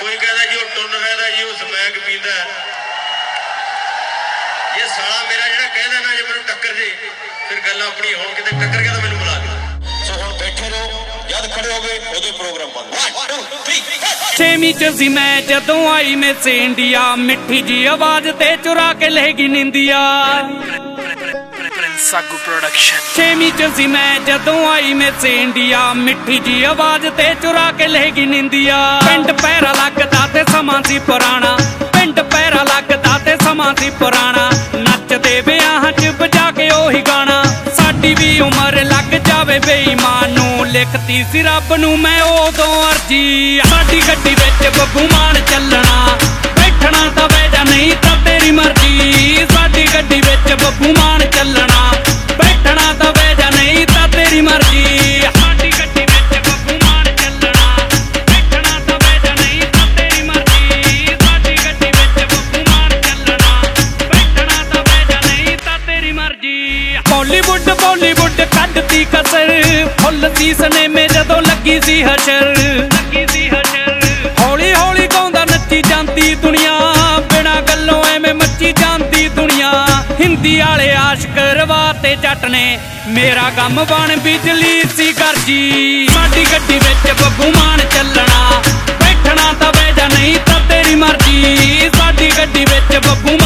ਕੋਈ ਕਹਿੰਦਾ ਜੀ ਉਹ ਟੁੰਨ ਕਹਿੰਦਾ ਜੀ ਉਹ ਸਮੈਕ ਪੀਂਦਾ। ਇਹ ਸਾਲਾ ਮੇਰਾ ਜਿਹੜਾ ਕਹਿੰਦਾ ਨਾ ਜੇ ਮੈਨੂੰ ਟੱਕਰ ਜੇ ਫਿਰ ਗੱਲਾਂ ਆਪਣੀ ਹੋਣ ਕਿਤੇ ਟੱਕਰ ਗਿਆ ਤਾਂ ਮੈਨੂੰ ਬੁਲਾ ਦੇ ਸੋ ਹੁਣ ਬੈਠੇ ਰਹੋ ਜਦ ਖੜੇ ਹੋਗੇ ਉਦੋਂ ਪ੍ਰੋਗਰਾਮ ਬੰਦ। 1 2 3 ਛੇਵੀਂ ਚ ਸੀ ਮੈਂ ਜਦੋਂ ਆਈ ਮਿਸ ਇੰਡੀਆ ਮਿੱਠੀ ਜੀ ਆਵਾਜ਼ ਤੇ ਚੁਰਾ ਕੇ ਲੈ ਗਈ ਨਿੰਦੀਆ। Prince Sagu ਛੇਵੀਂ ਚ ਸੀ ਮੈਂ ਜਦੋਂ ਆਈ ਮਿਸ ਇੰਡੀਆ, ਮਿੱਠੀ ਜੀ ਆਵਾਜ਼ ਤੇ ਚੁਰਾ ਕੇ ਲੈ ਗਈ ਨਿੰਦੀਆ। ਪਿੰਡ ਪੈਰਾ ਲੱਗਦਾ ਤੇ ਸਮਾਂ ਸੀ ਪੁਰਾਣਾ, ਪਿੰਡ ਪੈਰਾ ਲੱਗਦਾ ਤੇ ਸਮਾਂ ਸੀ ਪੁਰਾਣਾ। ਨੱਚਦੇ ਵਿਆਹਾਂ ਚ ਵਜਾ ਕੇ ਉਹੀ ਗਾਣਾ, ਸਾਡੀ ਵੀ ਉਮਰ ਲੱਗ ਜਾਵੇ ਬੇਈਮਾਨ ਨੂੰ। ਲਿਖਤੀ ਸੀ ਰੱਬ ਨੂੰ ਮੈਂ ਉਦੋਂ ਅਰਜੀ, ਸਾਡੀ ਗੱਡੀ ਵਿੱਚ ਬੱਬੂ ਮਾਨ ਚੱਲਣਾ। ਬੈਠਣਾ ਤਾਂ ਬਹਿ ਜਾ, ਨਹੀਂ ਤਾਂ ਤੇਰੀ ਮਰਜ਼ੀ। ਤਾਂ ਤੇਰੀ ਬਾਲੀਵੁੱਡ ਬਾਲੀਵੁੱਡ ਕੱਢਤੀ ਕਸਰ। ਫੁੱਲ ਸੀ ਸਨੇਮੇ ਜਦੋਂ ਲੱਗੀ ਸੀ ਹਸ਼ਰ। ਲੱਗੀ ਸੀ ਹਸ਼ਰ। ਹੌਲੀ ਹੌਲੀ ਗਾਉਂਦਾ ਨੱਚੀ ਜਾਂਦੀ ਦੁਨੀਆ। ਬਿਨਾ ਗੱਲੋਂ ਐਵੇਂ ਮੱਚੀ ਜਾਂਦੀ ਦੁਨੀਆ। ਹਿੰਦੀ ਵਾਲੇ ਆਸ਼ਕ ਰਵਾ ਤੇ ਜੱਟ ਨੇ। ਮੇਰਾ ਗਮ ਬਣ ਬਿਜਲੀ ਸੀ ਗਰਜੀ। ਸਾਡੀ ਗੱਡੀ ਵਿੱਚ ਬੱਬੂ ਮਾਨ ਚੱਲਣਾ। ਬੈਠਣਾ ਤਾਂ ਬਹਿ ਜਾ ਨਹੀਂ ਤਾਂ ਤੇਰੀ ਮਰਜ਼ੀ। ਸਾਡੀ ਗੱਡੀ ਵਿੱਚ ਬੱਬੂ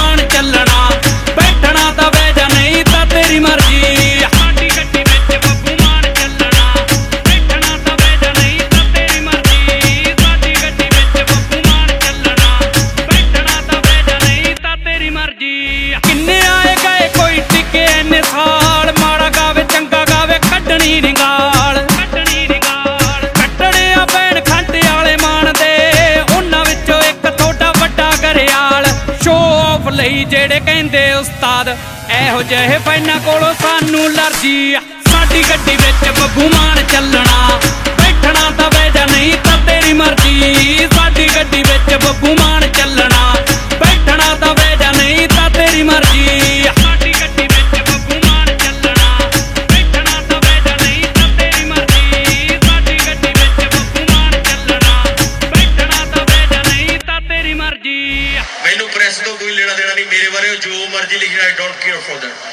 ਲਈ ਜਿਹੜੇ ਕਹਿੰਦੇ ਉਸਤਾਦ, ਇਹੋ ਜਿਹੇ ਫੈਨਾਂ ਕੋਲੋਂ ਸਾਨੂੰ ਲਰਜੀ ਸਾਡੀ ਗੱਡੀ ਵਿੱਚ ਬੱਬੂ ਮਾਨ ਚੱਲਣਾ। ਕਰਿਓ ਜੋ ਮਰਜ਼ੀ ਲਿਖਣਾ ਆਈ ਕੇਅਰ ਫॉर दैट